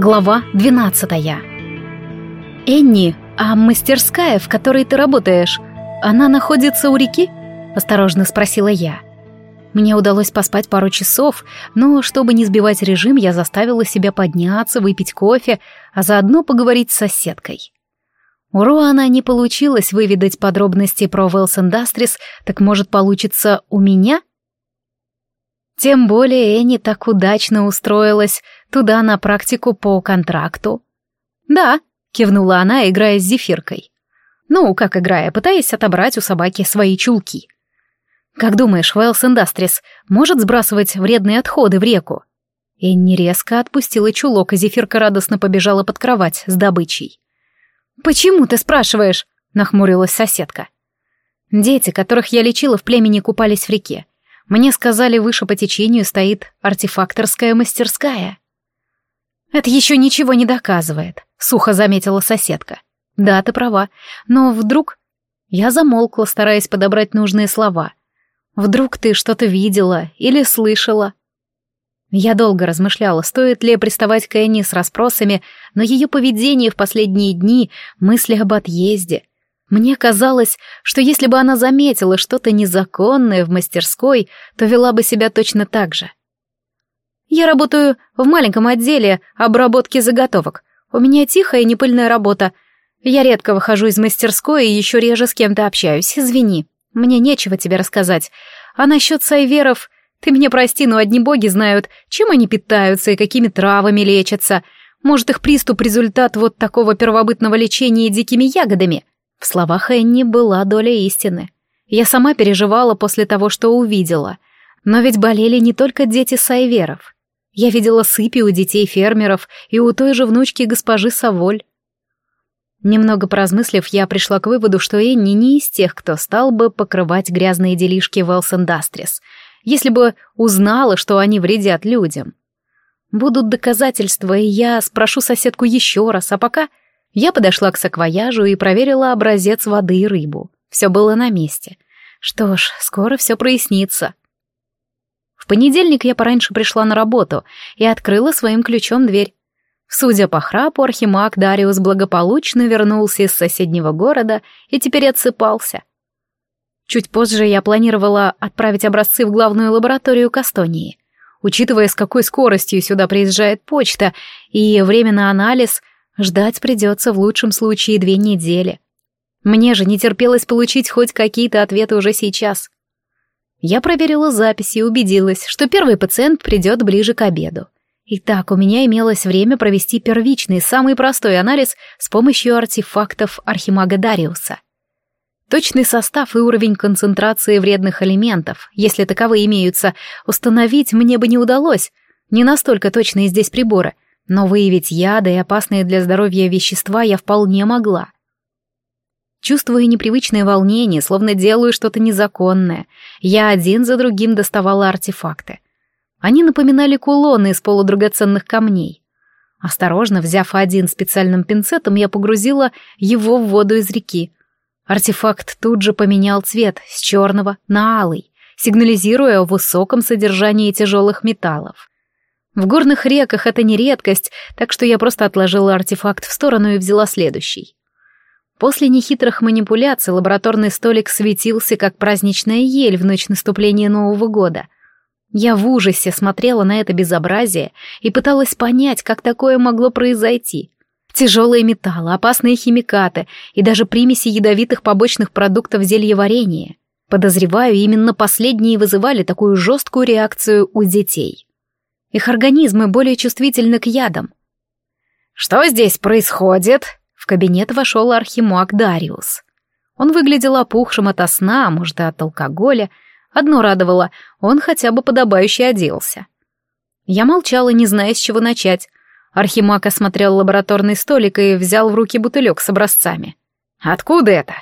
Глава 12 «Энни, а мастерская, в которой ты работаешь, она находится у реки?» — осторожно спросила я. Мне удалось поспать пару часов, но, чтобы не сбивать режим, я заставила себя подняться, выпить кофе, а заодно поговорить с соседкой. У Руана не получилось выведать подробности про Wells Industries, так может получится у меня? Тем более Энни так удачно устроилась туда на практику по контракту. «Да», — кивнула она, играя с зефиркой. «Ну, как играя, пытаясь отобрать у собаки свои чулки». «Как думаешь, Wells Industries может сбрасывать вредные отходы в реку?» Энни резко отпустила чулок, и зефирка радостно побежала под кровать с добычей. «Почему ты спрашиваешь?» — нахмурилась соседка. «Дети, которых я лечила в племени, купались в реке. Мне сказали, выше по течению стоит артефакторская мастерская. Это еще ничего не доказывает, сухо заметила соседка. Да, ты права, но вдруг... Я замолкла, стараясь подобрать нужные слова. Вдруг ты что-то видела или слышала? Я долго размышляла, стоит ли приставать к Энни с расспросами, но ее поведение в последние дни, мысли об отъезде, мне казалось, что если бы она заметила что-то незаконное в мастерской, то вела бы себя точно так же. Я работаю в маленьком отделе обработки заготовок. У меня тихая и непыльная работа. Я редко выхожу из мастерской и еще реже с кем-то общаюсь. Извини, мне нечего тебе рассказать. А насчет сайверов, ты меня прости, но одни боги знают, чем они питаются и какими травами лечатся. Может, их приступ — результат вот такого первобытного лечения дикими ягодами — в словах Энни была доля истины. Я сама переживала после того, что увидела. Но ведь болели не только дети Сайверов. Я видела сыпи у детей фермеров и у той же внучки госпожи Саволь. Немного поразмыслив, я пришла к выводу, что Энни не из тех, кто стал бы покрывать грязные делишки Wells Industries, если бы узнала, что они вредят людям. Будут доказательства, и я спрошу соседку еще раз, а пока я подошла к саквояжу и проверила образец воды и рыбу. Все было на месте. Что ж, скоро все прояснится. В понедельник я пораньше пришла на работу и открыла своим ключом дверь. Судя по храпу, архимаг Дариус благополучно вернулся из соседнего города и теперь отсыпался. Чуть позже я планировала отправить образцы в главную лабораторию Кастонии. Учитывая, с какой скоростью сюда приезжает почта и время на анализ, Ждать придется в лучшем случае две недели. Мне же не терпелось получить хоть какие-то ответы уже сейчас. Я проверила записи и убедилась, что первый пациент придет ближе к обеду. Итак, у меня имелось время провести первичный, самый простой анализ с помощью артефактов Архимага Дариуса. Точный состав и уровень концентрации вредных элементов, если таковые имеются, установить мне бы не удалось. Не настолько точные здесь приборы — но выявить яды и опасные для здоровья вещества я вполне могла. Чувствуя непривычное волнение, словно делаю что-то незаконное, я один за другим доставала артефакты. Они напоминали кулоны из полудрагоценных камней. Осторожно взяв один специальным пинцетом, я погрузила его в воду из реки. Артефакт тут же поменял цвет с черного на алый, сигнализируя о высоком содержании тяжелых металлов. В горных реках это не редкость, так что я просто отложила артефакт в сторону и взяла следующий. После нехитрых манипуляций лабораторный столик светился, как праздничная ель в ночь наступления Нового года. Я в ужасе смотрела на это безобразие и пыталась понять, как такое могло произойти. Тяжелые металлы, опасные химикаты и даже примеси ядовитых побочных продуктов зельеварения. Подозреваю, именно последние вызывали такую жесткую реакцию у детей. Их организмы более чувствительны к ядам. «Что здесь происходит?» В кабинет вошел архимаг Дариус. Он выглядел опухшим ото сна, а может, от алкоголя. Одно радовало, он хотя бы подобающе оделся. Я молчала, не зная, с чего начать. Архимаг осмотрел лабораторный столик и взял в руки бутылек с образцами. «Откуда это?»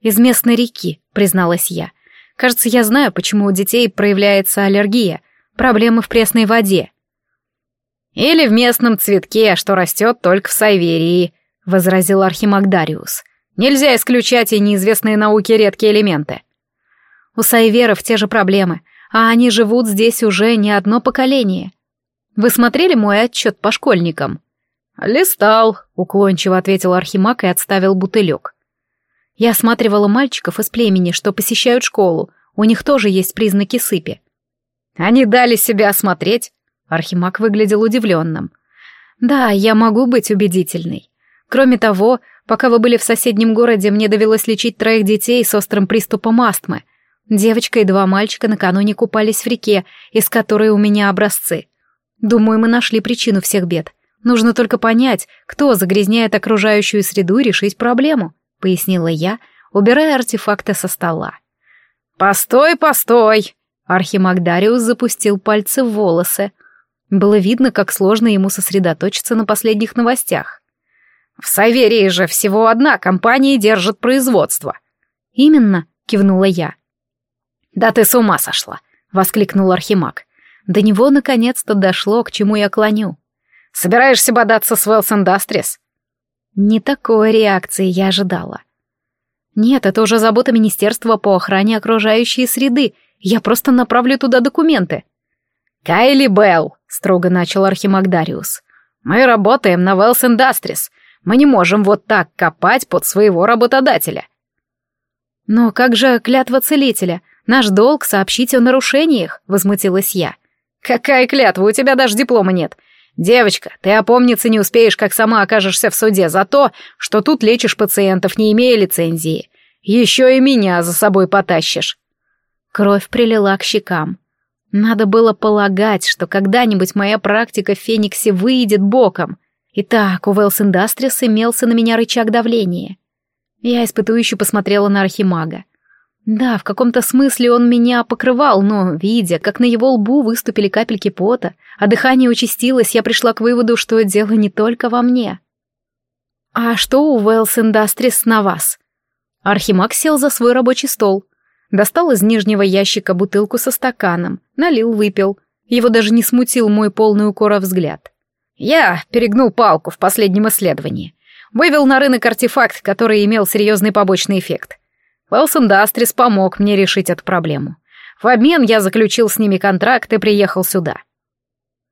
«Из местной реки», — призналась я. «Кажется, я знаю, почему у детей проявляется аллергия. Проблемы в пресной воде. Или в местном цветке, что растет только в Сайверии, возразил Архимагдариус. Нельзя исключать и неизвестные науке редкие элементы. У сайверов те же проблемы, а они живут здесь уже не одно поколение. Вы смотрели мой отчет по школьникам? «Листал», — уклончиво ответил Архимаг и отставил бутылек. Я осматривала мальчиков из племени, что посещают школу. У них тоже есть признаки сыпи. «Они дали себя осмотреть?» Архимаг выглядел удивленным. «Да, я могу быть убедительной. Кроме того, пока вы были в соседнем городе, мне довелось лечить троих детей с острым приступом астмы. Девочка и два мальчика накануне купались в реке, из которой у меня образцы. Думаю, мы нашли причину всех бед. Нужно только понять, кто загрязняет окружающую среду и решить проблему», — пояснила я, убирая артефакты со стола. «Постой, постой!» Архимаг Дариус запустил пальцы в волосы. Было видно, как сложно ему сосредоточиться на последних новостях. «В Саверии же всего одна компания держит производство». «Именно», — кивнула я. «Да ты с ума сошла!» — воскликнул Архимаг. До него наконец-то дошло, к чему я клоню. Собираешься бодаться с Wells Industries?» Не такой реакции я ожидала. Нет, это уже забота Министерства по охране окружающей среды. Я просто направлю туда документы. «Кайли Белл», — строго начал Архимагдариус, — «мы работаем на Wells Industries. Мы не можем вот так копать под своего работодателя». «Но как же клятва целителя? Наш долг — сообщить о нарушениях», — возмутилась я. «Какая клятва? У тебя даже диплома нет. «Девочка, ты опомниться не успеешь, как сама окажешься в суде за то, что тут лечишь пациентов, не имея лицензии. Еще и меня за собой потащишь». Кровь прилила к щекам. Надо было полагать, что когда-нибудь моя практика в Фениксе выйдет боком. Итак, у Wells Industries имелся на меня рычаг давления. Я испытующе посмотрела на Архимага. Да, в каком-то смысле он меня покрывал, но, видя, как на его лбу выступили капельки пота, а дыхание участилось, я пришла к выводу, что дело не только во мне. «А что у Wells Industries на вас?» Архимаг сел за свой рабочий стол. Достал из нижнего ящика бутылку со стаканом, налил, выпил. Его даже не смутил мой полный укора взгляд. «Я перегнул палку в последнем исследовании. Вывел на рынок артефакт, который имел серьезный побочный эффект. Уэлсон Дастрис помог мне решить эту проблему. В обмен я заключил с ними контракт и приехал сюда.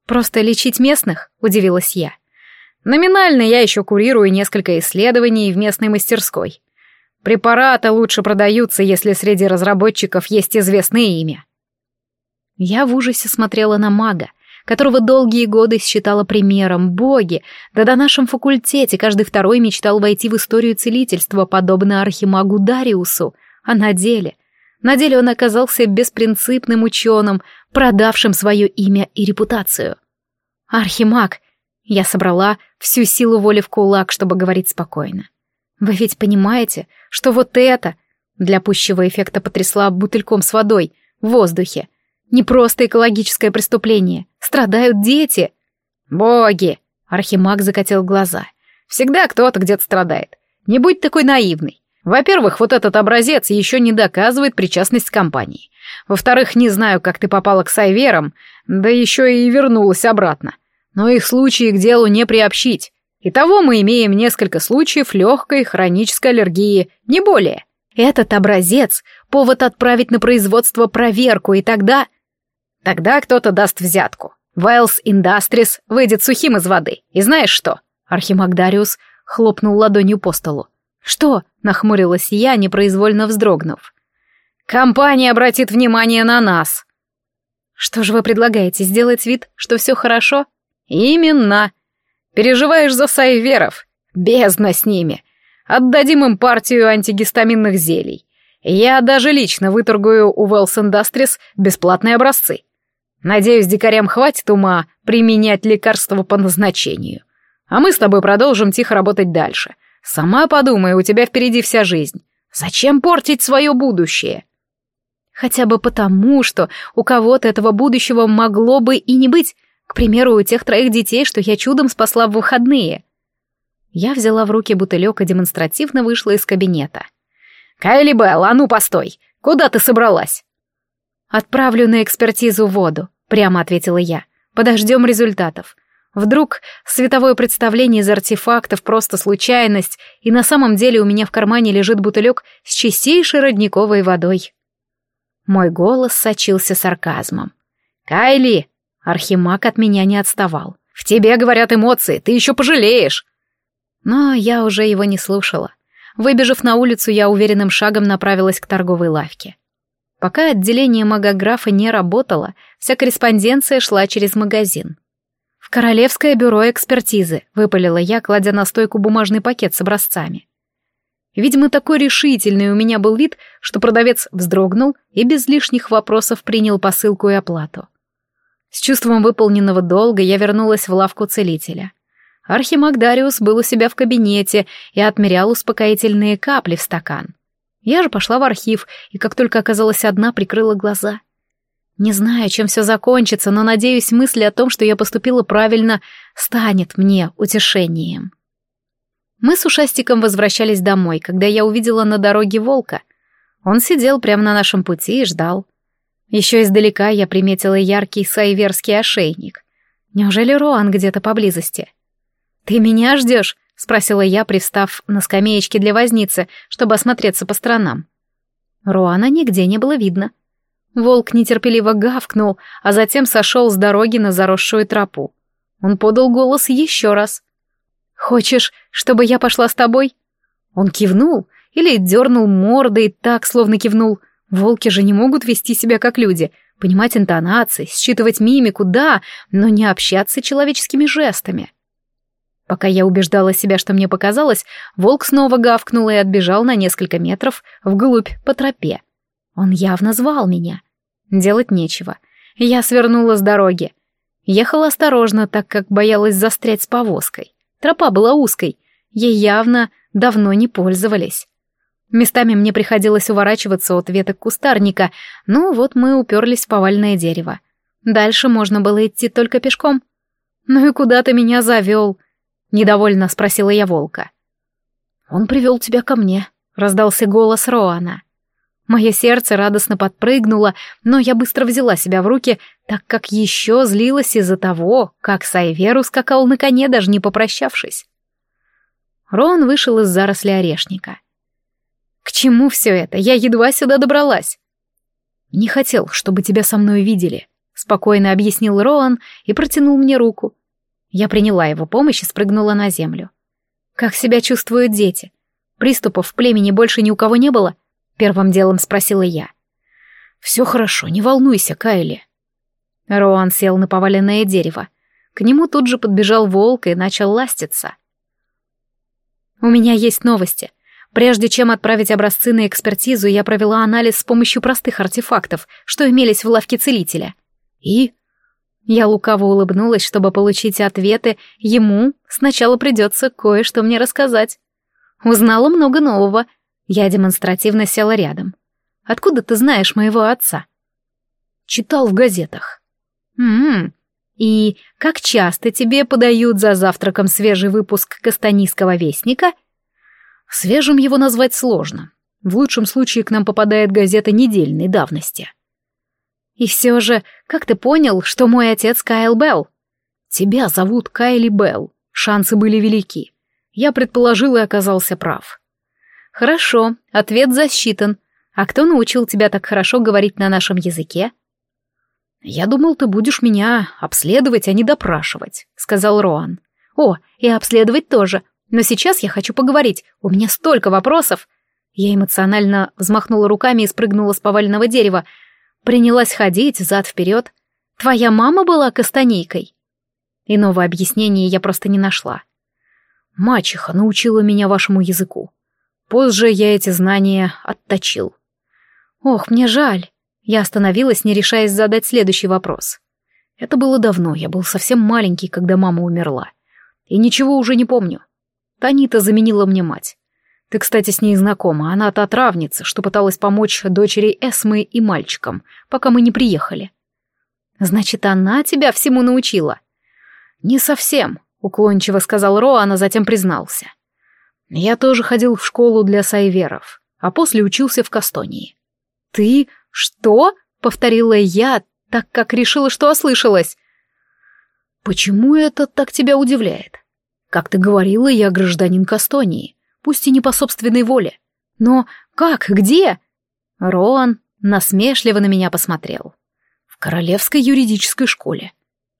«Просто лечить местных?» — удивилась я. «Номинально я еще курирую несколько исследований в местной мастерской. Препараты лучше продаются, если среди разработчиков есть известное имя». Я в ужасе смотрела на мага, которого долгие годы считала примером, боги, да на нашем факультете каждый второй мечтал войти в историю целительства, подобно архимагу Дариусу, а на деле... На деле он оказался беспринципным ученым, продавшим свое имя и репутацию. «Архимаг!» Я собрала всю силу воли в кулак, чтобы говорить спокойно. «Вы ведь понимаете, что вот это...» Для пущего эффекта потрясла бутыльком с водой в воздухе. Не просто экологическое преступление. Страдают дети. Боги! Архимаг закатил глаза. Всегда кто-то где-то страдает. Не будь такой наивный. Во-первых, вот этот образец еще не доказывает причастность компании. Во-вторых, не знаю, как ты попала к Сайверам, да еще и вернулась обратно. Но их случаи к делу не приобщить. Итого мы имеем несколько случаев легкой хронической аллергии, не более. Этот образец — повод отправить на производство проверку, и тогда... Тогда кто-то даст взятку. Вайлс Industries выйдет сухим из воды. И знаешь что? Архимаг Дариус хлопнул ладонью по столу. «Что?» — нахмурилась я, непроизвольно вздрогнув. «Компания обратит внимание на нас». «Что же вы предлагаете, сделать вид, что все хорошо?» «Именно. Переживаешь за сайверов. Бездна с ними. Отдадим им партию антигистаминных зелий. Я даже лично выторгую у Wells Industries бесплатные образцы. Надеюсь, дикарям хватит ума применять лекарства по назначению. А мы с тобой продолжим тихо работать дальше. Сама подумай, у тебя впереди вся жизнь. Зачем портить свое будущее? Хотя бы потому, что у кого-то этого будущего могло бы и не быть. К примеру, у тех троих детей, что я чудом спасла в выходные. Я взяла в руки бутылек и демонстративно вышла из кабинета. «Кайли Белл, а ну постой! Куда ты собралась?» «Отправлю на экспертизу воду», — прямо ответила я. «Подождем результатов. Вдруг световое представление из артефактов просто случайность, и на самом деле у меня в кармане лежит бутылек с чистейшей родниковой водой». Мой голос сочился сарказмом. «Кайли!» Архимаг от меня не отставал. В тебе, говорят, эмоции, ты еще пожалеешь. Но я уже его не слушала. Выбежав на улицу, я уверенным шагом направилась к торговой лавке. Пока отделение магографа не работало, вся корреспонденция шла через магазин. «В Королевское бюро экспертизы», — выпалила я, кладя на стойку бумажный пакет с образцами. Видимо, такой решительный у меня был вид, что продавец вздрогнул и без лишних вопросов принял посылку и оплату. С чувством выполненного долга я вернулась в лавку целителя. Архимаг Дариус был у себя в кабинете и отмерял успокоительные капли в стакан. Я же пошла в архив, и как только оказалась одна, прикрыла глаза. Не знаю, чем все закончится, но надеюсь, мысль о том, что я поступила правильно, станет мне утешением. Мы с Ушастиком возвращались домой, когда я увидела на дороге волка. Он сидел прямо на нашем пути и ждал. Еще издалека я приметила яркий сайверский ошейник. Неужели Роан где-то поблизости? «Ты меня ждешь?» — спросила я, пристав на скамеечке для возницы, чтобы осмотреться по сторонам. Руана нигде не было видно. Волк нетерпеливо гавкнул, а затем сошел с дороги на заросшую тропу. Он подал голос еще раз. «Хочешь, чтобы я пошла с тобой?» Он кивнул или дернул мордой так, словно кивнул. Волки же не могут вести себя как люди, понимать интонации, считывать мимику, да, но не общаться человеческими жестами. Пока я убеждала себя, что мне показалось, волк снова гавкнул и отбежал на несколько метров вглубь по тропе. Он явно звал меня. Делать нечего. Я свернула с дороги. Ехала осторожно, так как боялась застрять с повозкой. Тропа была узкой, ей явно давно не пользовались. Местами мне приходилось уворачиваться от веток кустарника, ну вот мы уперлись в повальное дерево. Дальше можно было идти только пешком. «Ну и куда ты меня завел?» — недовольно спросила я волка. «Он привел тебя ко мне», — раздался голос Роана. Мое сердце радостно подпрыгнуло, но я быстро взяла себя в руки, так как еще злилась из-за того, как Сайверу скакал на коне, даже не попрощавшись. Рон вышел из заросли орешника. «К чему все это? Я едва сюда добралась». «Не хотел, чтобы тебя со мной видели», — спокойно объяснил Роан и протянул мне руку. Я приняла его помощь и спрыгнула на землю. «Как себя чувствуют дети? Приступов в племени больше ни у кого не было?» Первым делом спросила я. «Все хорошо, не волнуйся, Кайли». Роан сел на поваленное дерево. К нему тут же подбежал волк и начал ластиться. «У меня есть новости. Прежде чем отправить образцы на экспертизу, я провела анализ с помощью простых артефактов, что имелись в лавке целителя. И я лукаво улыбнулась, чтобы получить ответы, ему сначала придется кое-что мне рассказать. Узнала много нового. Я демонстративно села рядом. «Откуда ты знаешь моего отца?» «Читал в газетах». «М-м. И как часто тебе подают за завтраком свежий выпуск Кастанийского вестника?» «Свежим его назвать сложно. В лучшем случае к нам попадает газета недельной давности». И все же, как ты понял, что мой отец Кайл Белл? Тебя зовут Кайли Белл. Шансы были велики. Я предположил и оказался прав. Хорошо, ответ засчитан. А кто научил тебя так хорошо говорить на нашем языке? Я думал, ты будешь меня обследовать, а не допрашивать, сказал Роан. О, и обследовать тоже. Но сейчас я хочу поговорить. У меня столько вопросов. Я эмоционально взмахнула руками и спрыгнула с поваленного дерева, Принялась ходить зад-вперед. Твоя мама была кастанейкой. Иного объяснения я просто не нашла. Мачеха научила меня вашему языку. Позже я эти знания отточил. Ох, мне жаль. Я остановилась, не решаясь задать следующий вопрос. Это было давно, я был совсем маленький, когда мама умерла. И ничего уже не помню. Танита заменила мне мать. Ты, кстати, с ней знакома, она та травница, что пыталась помочь дочери Эсмы и мальчикам, пока мы не приехали. Значит, она тебя всему научила? Не совсем, уклончиво сказал Роан, а затем признался. Я тоже ходил в школу для сайверов, а после учился в Кастонии. Ты что? Повторила я, так как решила, что ослышалась. Почему это так тебя удивляет? Как ты говорила, я гражданин Кастонии пусть и не по собственной воле. Но как, где? Роан насмешливо на меня посмотрел. В королевской юридической школе.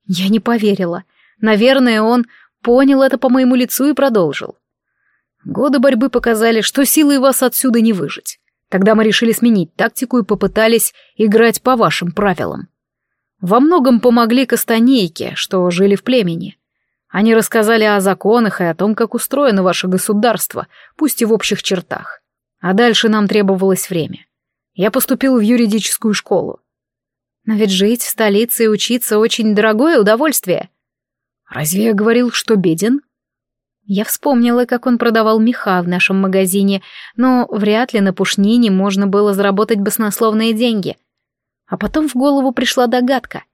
Я не поверила. Наверное, он понял это по моему лицу и продолжил. Годы борьбы показали, что силой вас отсюда не выжить. Тогда мы решили сменить тактику и попытались играть по вашим правилам. Во многом помогли кастанейки, что жили в племени. Они рассказали о законах и о том, как устроено ваше государство, пусть и в общих чертах. А дальше нам требовалось время. Я поступил в юридическую школу. Но ведь жить в столице и учиться очень дорогое удовольствие. Разве я говорил, что беден? Я вспомнила, как он продавал меха в нашем магазине, но вряд ли на пушнине можно было заработать баснословные деньги. А потом в голову пришла догадка.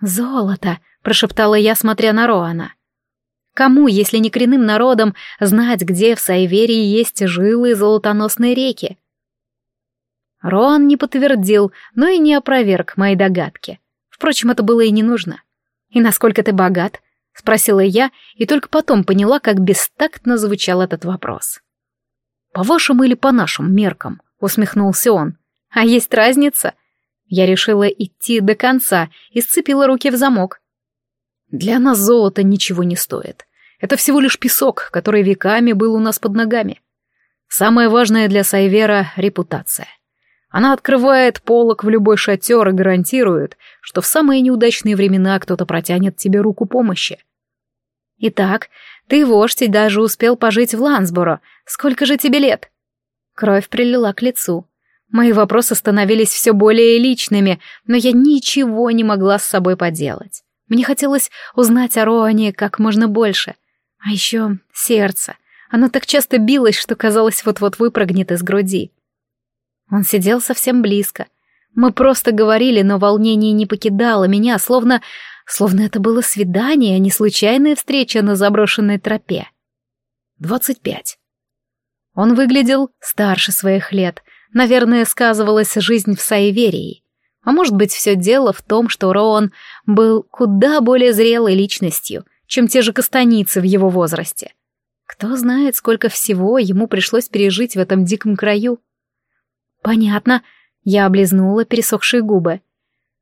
«Золото!» — прошептала я, смотря на Роана. Кому, если не коренным народам, знать, где в Сайверии есть жилы золотоносные реки? Роан не подтвердил, но и не опроверг мои догадки. Впрочем, это было и не нужно. «И насколько ты богат?» — спросила я, и только потом поняла, как бестактно звучал этот вопрос. «По вашим или по нашим меркам?» — усмехнулся он. «А есть разница?» Я решила идти до конца и сцепила руки в замок. «Для нас золото ничего не стоит. Это всего лишь песок, который веками был у нас под ногами. Самое важное для Сайвера — репутация. Она открывает полок в любой шатер и гарантирует, что в самые неудачные времена кто-то протянет тебе руку помощи. Итак, ты, вождь, и даже успел пожить в Лансборо. Сколько же тебе лет? Кровь прилила к лицу. Мои вопросы становились все более личными, но я ничего не могла с собой поделать. Мне хотелось узнать о Роане как можно больше. А еще сердце. Оно так часто билось, что казалось вот-вот выпрыгнет из груди. Он сидел совсем близко. Мы просто говорили, но волнение не покидало меня, словно... словно это было свидание, а не случайная встреча на заброшенной тропе. Двадцать пять. Он выглядел старше своих лет. Наверное, сказывалась жизнь в Саеверии. А может быть, все дело в том, что Роан был куда более зрелой личностью, чем те же кастаницы в его возрасте. Кто знает, сколько всего ему пришлось пережить в этом диком краю. «Понятно», — я облизнула пересохшие губы.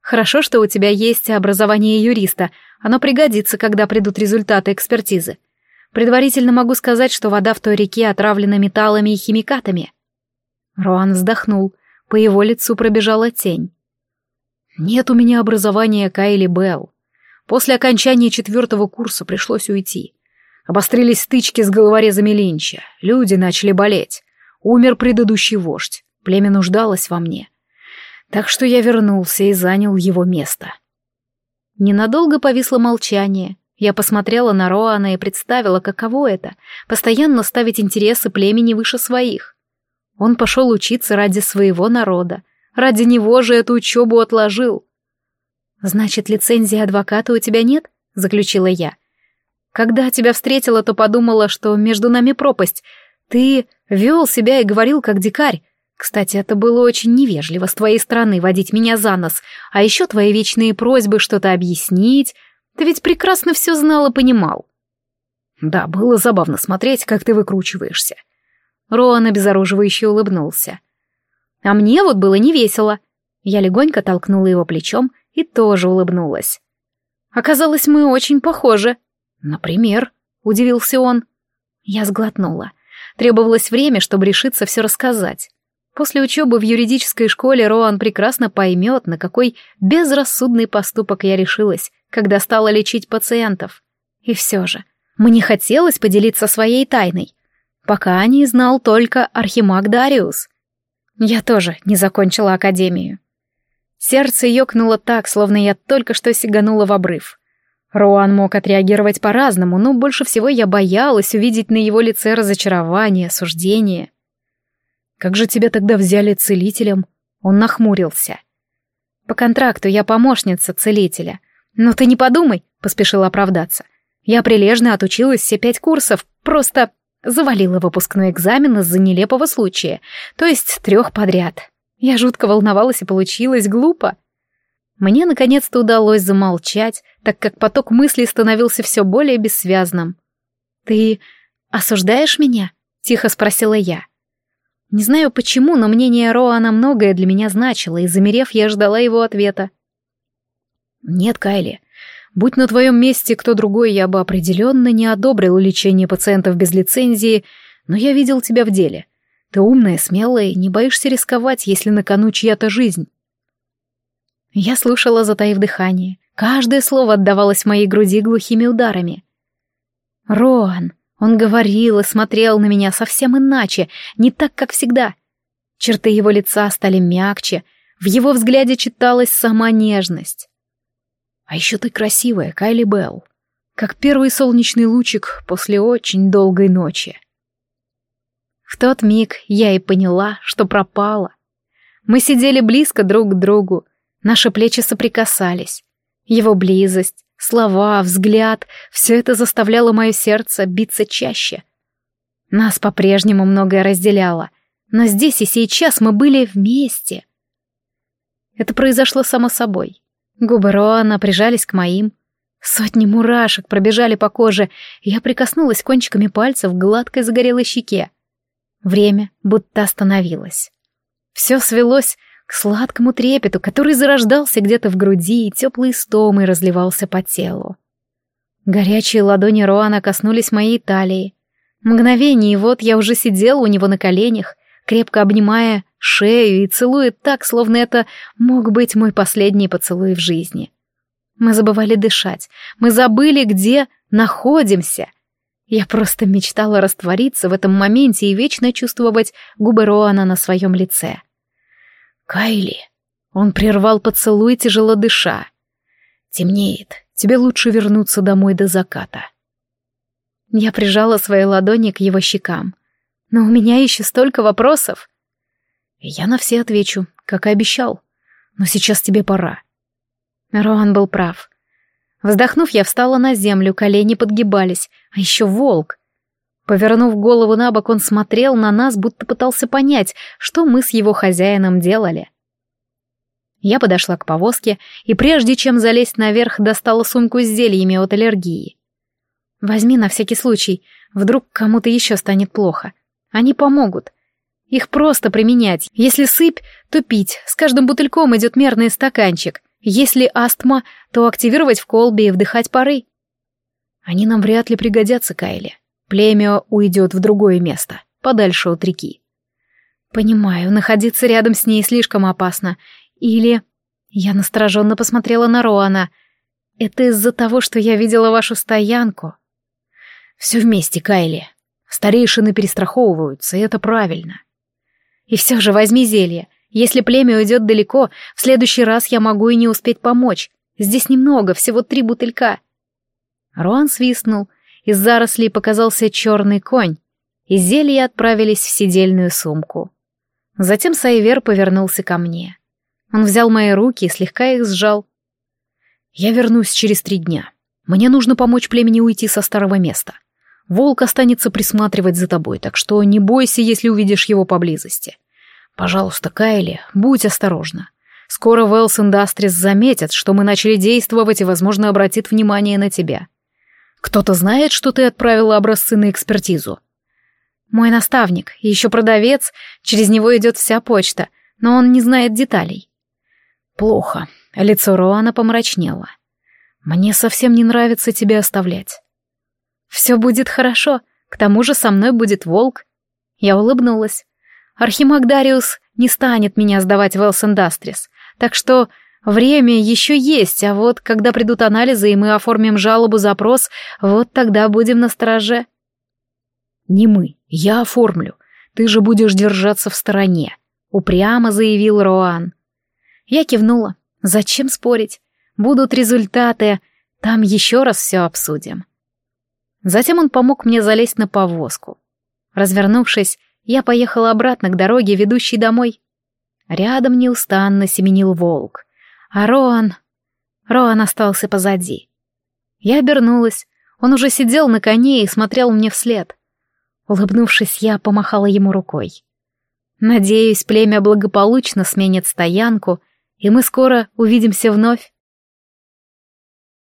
«Хорошо, что у тебя есть образование юриста. Оно пригодится, когда придут результаты экспертизы. Предварительно могу сказать, что вода в той реке отравлена металлами и химикатами». Роан вздохнул. По его лицу пробежала тень. «Нет у меня образования Кайли Белл. После окончания четвертого курса пришлось уйти. Обострились стычки с головорезами Линча. Люди начали болеть. Умер предыдущий вождь. Племя нуждалось во мне. Так что я вернулся и занял его место. Ненадолго повисло молчание. Я посмотрела на Роана и представила, каково это — постоянно ставить интересы племени выше своих. Он пошел учиться ради своего народа. Ради него же эту учебу отложил. «Значит, лицензии адвоката у тебя нет?» — заключила я. «Когда тебя встретила, то подумала, что между нами пропасть. Ты вел себя и говорил, как дикарь. Кстати, это было очень невежливо с твоей стороны водить меня за нос, а еще твои вечные просьбы что-то объяснить. Ты ведь прекрасно все знал и понимал. Да, было забавно смотреть, как ты выкручиваешься. Роан обезоруживающе улыбнулся. А мне вот было не весело. Я легонько толкнула его плечом и тоже улыбнулась. Оказалось, мы очень похожи. Например, удивился он. Я сглотнула. Требовалось время, чтобы решиться все рассказать. После учебы в юридической школе Роан прекрасно поймет, на какой безрассудный поступок я решилась, когда стала лечить пациентов. И все же, мне хотелось поделиться своей тайной. Пока не знал только Архимаг Дариус. Я тоже не закончила академию. Сердце ёкнуло так, словно я только что сиганула в обрыв. Роан мог отреагировать по-разному, но больше всего я боялась увидеть на его лице разочарование, осуждение. Как же тебя тогда взяли целителем? Он нахмурился. По контракту я помощница целителя. Но ты не подумай, поспешила оправдаться. Я прилежно отучилась все пять курсов, просто завалила выпускной экзамен из-за нелепого случая, то есть трех подряд. Я жутко волновалась и получилось глупо. Мне наконец-то удалось замолчать, так как поток мыслей становился все более бессвязным. «Ты осуждаешь меня?» — тихо спросила я. Не знаю почему, но мнение Роана многое для меня значило, и, замерев, я ждала его ответа. «Нет, Кайли, Будь на твоем месте кто другой, я бы определенно не одобрил лечение пациентов без лицензии, но я видел тебя в деле. Ты умная, смелая, не боишься рисковать, если на кону чья-то жизнь. Я слушала, затаив дыхание. Каждое слово отдавалось моей груди глухими ударами. «Роан!» Он говорил и смотрел на меня совсем иначе, не так, как всегда. Черты его лица стали мягче, в его взгляде читалась сама нежность. «А еще ты красивая, Кайли Белл, как первый солнечный лучик после очень долгой ночи». В тот миг я и поняла, что пропала. Мы сидели близко друг к другу, наши плечи соприкасались. Его близость, слова, взгляд — все это заставляло мое сердце биться чаще. Нас по-прежнему многое разделяло, но здесь и сейчас мы были вместе. Это произошло само собой. Губы Роана прижались к моим. Сотни мурашек пробежали по коже, и я прикоснулась кончиками пальцев к гладкой загорелой щеке. Время будто остановилось. Все свелось к сладкому трепету, который зарождался где-то в груди и теплой стомой разливался по телу. Горячие ладони Роана коснулись моей талии. Мгновение, и вот я уже сидела у него на коленях, крепко обнимая шею и целуя так, словно это мог быть мой последний поцелуй в жизни. Мы забывали дышать, мы забыли, где находимся. Я просто мечтала раствориться в этом моменте и вечно чувствовать губы Роана на своем лице. «Кайли!» Он прервал поцелуй, тяжело дыша. «Темнеет. Тебе лучше вернуться домой до заката». Я прижала свои ладони к его щекам. «Но у меня еще столько вопросов». «Я на все отвечу, как и обещал. Но сейчас тебе пора». Роан был прав. Вздохнув, я встала на землю, колени подгибались, а еще волк. Повернув голову на бок, он смотрел на нас, будто пытался понять, что мы с его хозяином делали. Я подошла к повозке и прежде чем залезть наверх, достала сумку с зельями от аллергии. «Возьми на всякий случай, вдруг кому-то еще станет плохо. Они помогут. Их просто применять. Если сыпь, то пить. С каждым бутыльком идет мерный стаканчик. Если астма, то активировать в колбе и вдыхать пары. Они нам вряд ли пригодятся, Кайли. Племя уйдет в другое место, подальше от реки. Понимаю, находиться рядом с ней слишком опасно. Или... Я настороженно посмотрела на Роана. Это из-за того, что я видела вашу стоянку. Все вместе, Кайли. Старейшины перестраховываются, и это правильно. И все же возьми зелье. Если племя уйдет далеко, в следующий раз я могу и не успеть помочь. Здесь немного, всего три бутылька. Роан свистнул, из зарослей показался черный конь, и зелья отправились в сидельную сумку. Затем Сайвер повернулся ко мне. Он взял мои руки и слегка их сжал. «Я вернусь через три дня. Мне нужно помочь племени уйти со старого места. Волк останется присматривать за тобой, так что не бойся, если увидишь его поблизости. Пожалуйста, Кайли, будь осторожна. Скоро Wells Industries заметят, что мы начали действовать и, возможно, обратит внимание на тебя. Кто-то знает, что ты отправила образцы на экспертизу? Мой наставник, еще продавец, через него идет вся почта, но он не знает деталей. Плохо. Лицо Роана помрачнело. Мне совсем не нравится тебя оставлять. Все будет хорошо, к тому же со мной будет волк. Я улыбнулась. Архимаг Дариус не станет меня сдавать в Элс так что Время еще есть, а вот когда придут анализы и мы оформим жалобу, запрос, вот тогда будем на страже. Не мы, я оформлю. Ты же будешь держаться в стороне, упрямо заявил Роан. Я кивнула. Зачем спорить? Будут результаты, там еще раз все обсудим. Затем он помог мне залезть на повозку. Развернувшись, я поехала обратно к дороге, ведущей домой. Рядом неустанно семенил волк. А Роан... Роан остался позади. Я обернулась. Он уже сидел на коне и смотрел мне вслед. Улыбнувшись, я помахала ему рукой. Надеюсь, племя благополучно сменит стоянку, и мы скоро увидимся вновь.